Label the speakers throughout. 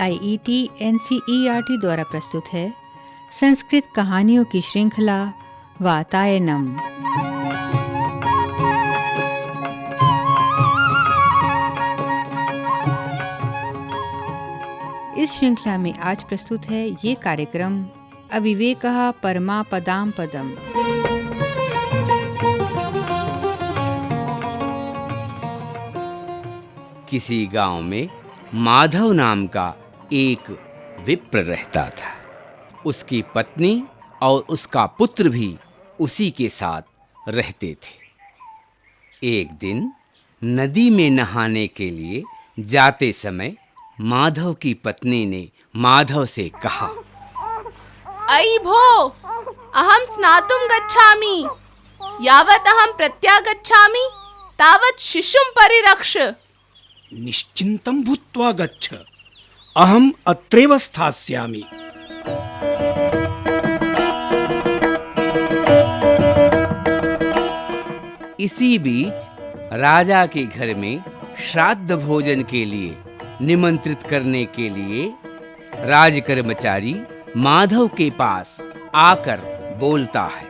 Speaker 1: I E T N C E R T द्वारा प्रस्तुत है। संस्कृत कहानियों की श्रृंखला, वातायनम। इस श्रृंखला में आज प्रस्तुत है ये कार्यक्रम, अविवेक परमा पदाम पदम।
Speaker 2: किसी गाँव में माधव नाम का एक विप्र रहता था। उसकी पत्नी और उसका पुत्र भी उसी के साथ रहते थे। एक दिन नदी में नहाने के लिए जाते समय माधव की पत्नी ने माधव से कहा
Speaker 3: अयि भो अहम स्नातुं गच्छामि यावत् अहं प्रत्यागच्छामि तावत् शिशुं परिरक्ष।
Speaker 4: निश्चिन्तं भूत्वा गच्छ। अहम् अत्रैव स्थास्यामि।
Speaker 2: इसी बीच राजा के घर में श्राद्ध भोजन के लिए निमंत्रित करने के लिए राज कर्मचारी माधव के पास आकर बोलता है।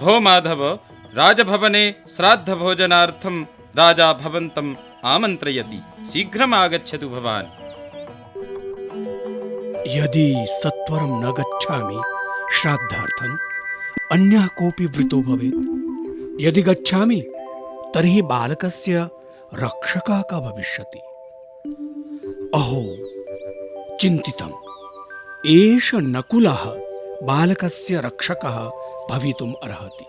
Speaker 5: भो माधव राजभवने श्राद्धभोजनार्थं राजा भवन्तम् आमन्त्रयति। शीघ्रम् आगच्छतु भवान्।
Speaker 4: यदि सत्वरं न गच्छामि श्राद्धार्थम् अन्यः कोऽपि वृतो भवेत्। यदि गच्छामि, तर्हि बालकस्य रक्षकः कः भविष्यति। अहो, चिन्तितम्। एष नकुलः बालकस्य रक्षकः भवितुम् अर्हति।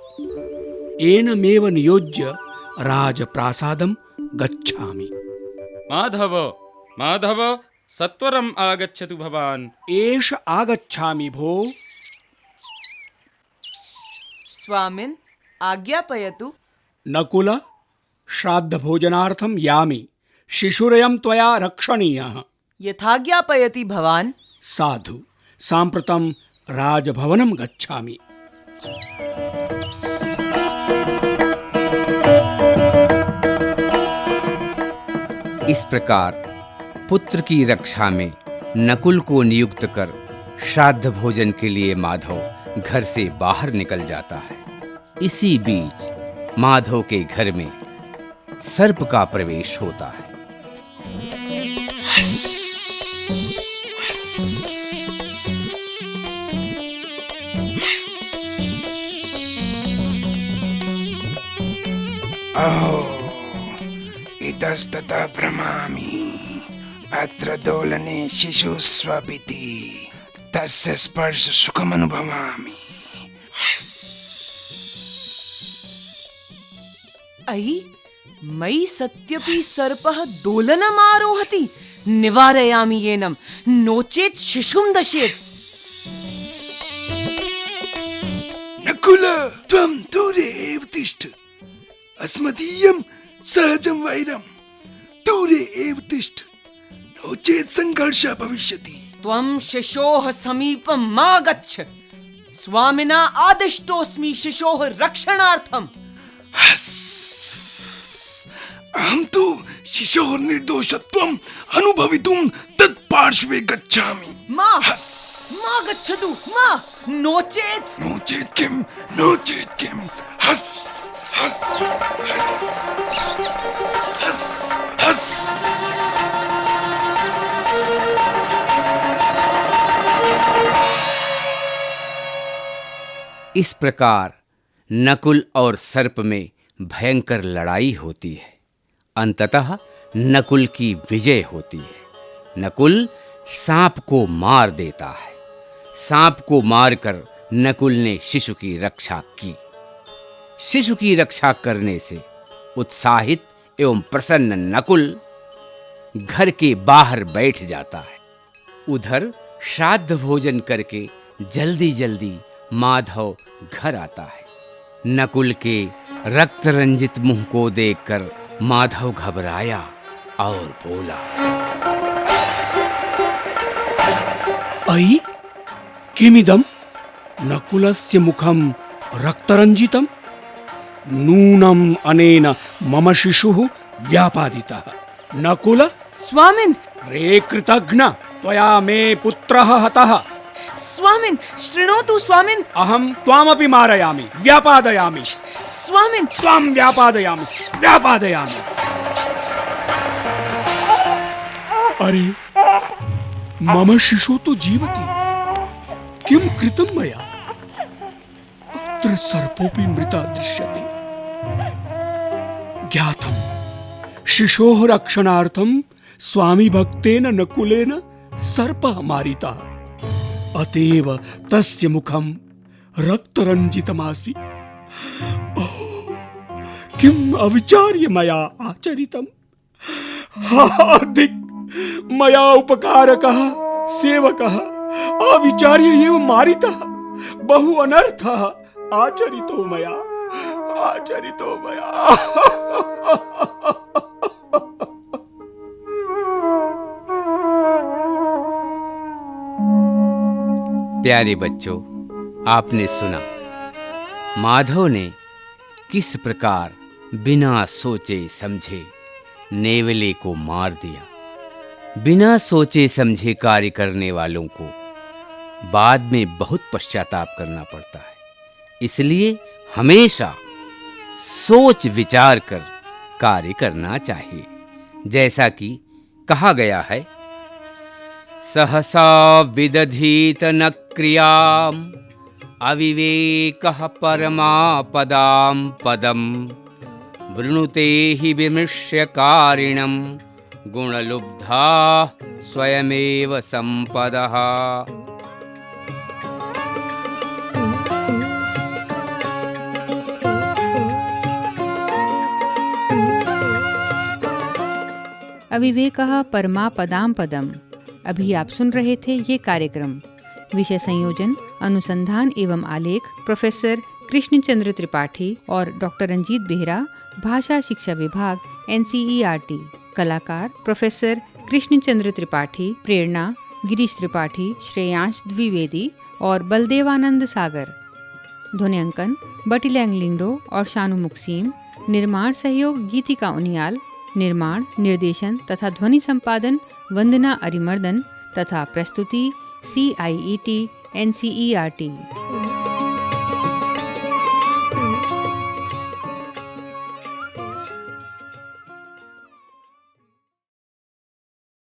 Speaker 4: एनमेव नियोज्य राजप्रासादं गच्छामि।
Speaker 5: माधव माधव सत्वरम् आगच्छतु भवान्।
Speaker 4: एष आगच्छामि भो।
Speaker 6: स्वामिन् आज्ञापयतु।
Speaker 4: नकुल श्राद्धभोजनार्थं यामि। शिशुरयं त्वया रक्षणीयः।
Speaker 6: यथाज्ञापयति भवान्।
Speaker 4: साधु साम्प्रतं राजभवनं गच्छामि।
Speaker 2: इस प्रकार पुत्र की रक्षा में नकुल को नियुक्त कर श्राद्ध भोजन के लिए माधव घर से बाहर निकल जाता है। इसी बीच माधव के घर में सर्प का प्रवेश होता है।
Speaker 7: इतस्ततः भ्रमामि अत्र दोलने शिशुस्वपिति तस्य स्पर्श सुखमनुभवामि
Speaker 6: अयि मयि सत्यपि सर्पः दोलनमारोहति निवारयामि येनं नो चेत् शिशुं दशेत्
Speaker 7: नकुल त्वं दूरे एव तिष्ठ अस्मदीयं सहजं वैरं दूरे एव तिष्ठ नो चेत् सङ्घर्षः भविष्यति।
Speaker 6: त्वं शिशोः समीपं मा गच्छ स्वामिना आदिष्टोऽस्मि शिशोः रक्षणार्थम्।
Speaker 7: अहं तु शिशोः निर्दोषत्वम् अनुभवितुं तत्पार्श्वे गच्छामि।
Speaker 6: मा मा गच्छतु मा नो चेत्
Speaker 7: नो चेत् किं नो चेत् किं हस्। हस्। हस्।
Speaker 2: इस प्रकार नकुल और सर्प में भयंकर लड़ाई होती है। अंततः नकुल की विजय होती है। नकुल सांप को मार देता है। सांप को मारकर नकुल ने शिशु की रक्षा की। शिशु की रक्षा करने से उत्साहित एवं प्रसन्न नकुल घर के बाहर बैठ जाता है। उधर श्राद्ध भोजन करके जल्दी जल्दी माधव घर आता है। नकुल के रक्त रंजित मुँह को देखकर माधव घबराया और बोला
Speaker 4: अयि किमिदं? नकुलस्य मुखं रक्तरञ्जितं नूनम अनेन मम शिशुः व्यापादितः। नकुल?
Speaker 6: स्वामिन्!
Speaker 4: रे कृतघ्न त्वया मे पुत्रः हतः।
Speaker 6: स्वामिन् शृणोतु स्वामिन्
Speaker 4: अहं त्वामपि मारयामि व्यापादयामि
Speaker 6: स्वामिन्
Speaker 4: त्वां व्यापादयामि व्यापादयामि अरे मम शिशु तु जीवति किं कृतं मया अत्र सर्पोऽपि मृता दृश्यते ज्ञातं शिशोः रक्षणार्थं स्वामी भक्तेन नकुलेन सर्पः मारितः अतएव तस्य मुखं रक्तरञ्जितमासीत् किम् अविचार्य मया आचरितम्? हार्दिक, मया उपकारकः, सेवकः, अविचार्य एव मारितः, बहु अनर्थः आचरितो मया आचरितो मया।
Speaker 2: प्यारे बच्चों, आपने सुना। माधव ने किस प्रकार बिना सोचे समझे नेवले को मार दिया। बिना सोचे समझे कार्य करने वालों को बाद में बहुत पश्चाताप करना पड़ता है। इसलिए हमेशा सोच विचार कर कार्य करना चाहिए। जैसा कि कहा गया है सहसा विदधीत न क्रियाम् अविवेकः परमापदां पदं वृणुते हि विमृश्य कारिणं गुणलुब्धा स्वयमेव सम्पदः।
Speaker 1: अविवेक परमा पदाम पदम अभी आप सुन रहे थे ये कार्यक्रम। विषय संयोजन, अनुसंधान एवं आलेख प्रोफेसर कृष्णचंद्र त्रिपाठी और डॉक्टर रंजीत बेहरा, भाषा शिक्षा विभाग एन कलाकार प्रोफेसर कृष्णचंद्र त्रिपाठी, प्रेरणा गिरीश त्रिपाठी, श्रेयांश द्विवेदी और बलदेवानंद सागर। ध्वनियांकन बटीलैंग लिंगडो और शानु मुक्सीम। निर्माण सहयोग गीतिका उनियाल। निर्माण, निर्देशन तथा ध्वनि संपादन, वंदना अरिमर्दन तथा प्रस्तुति C I E T N C E R T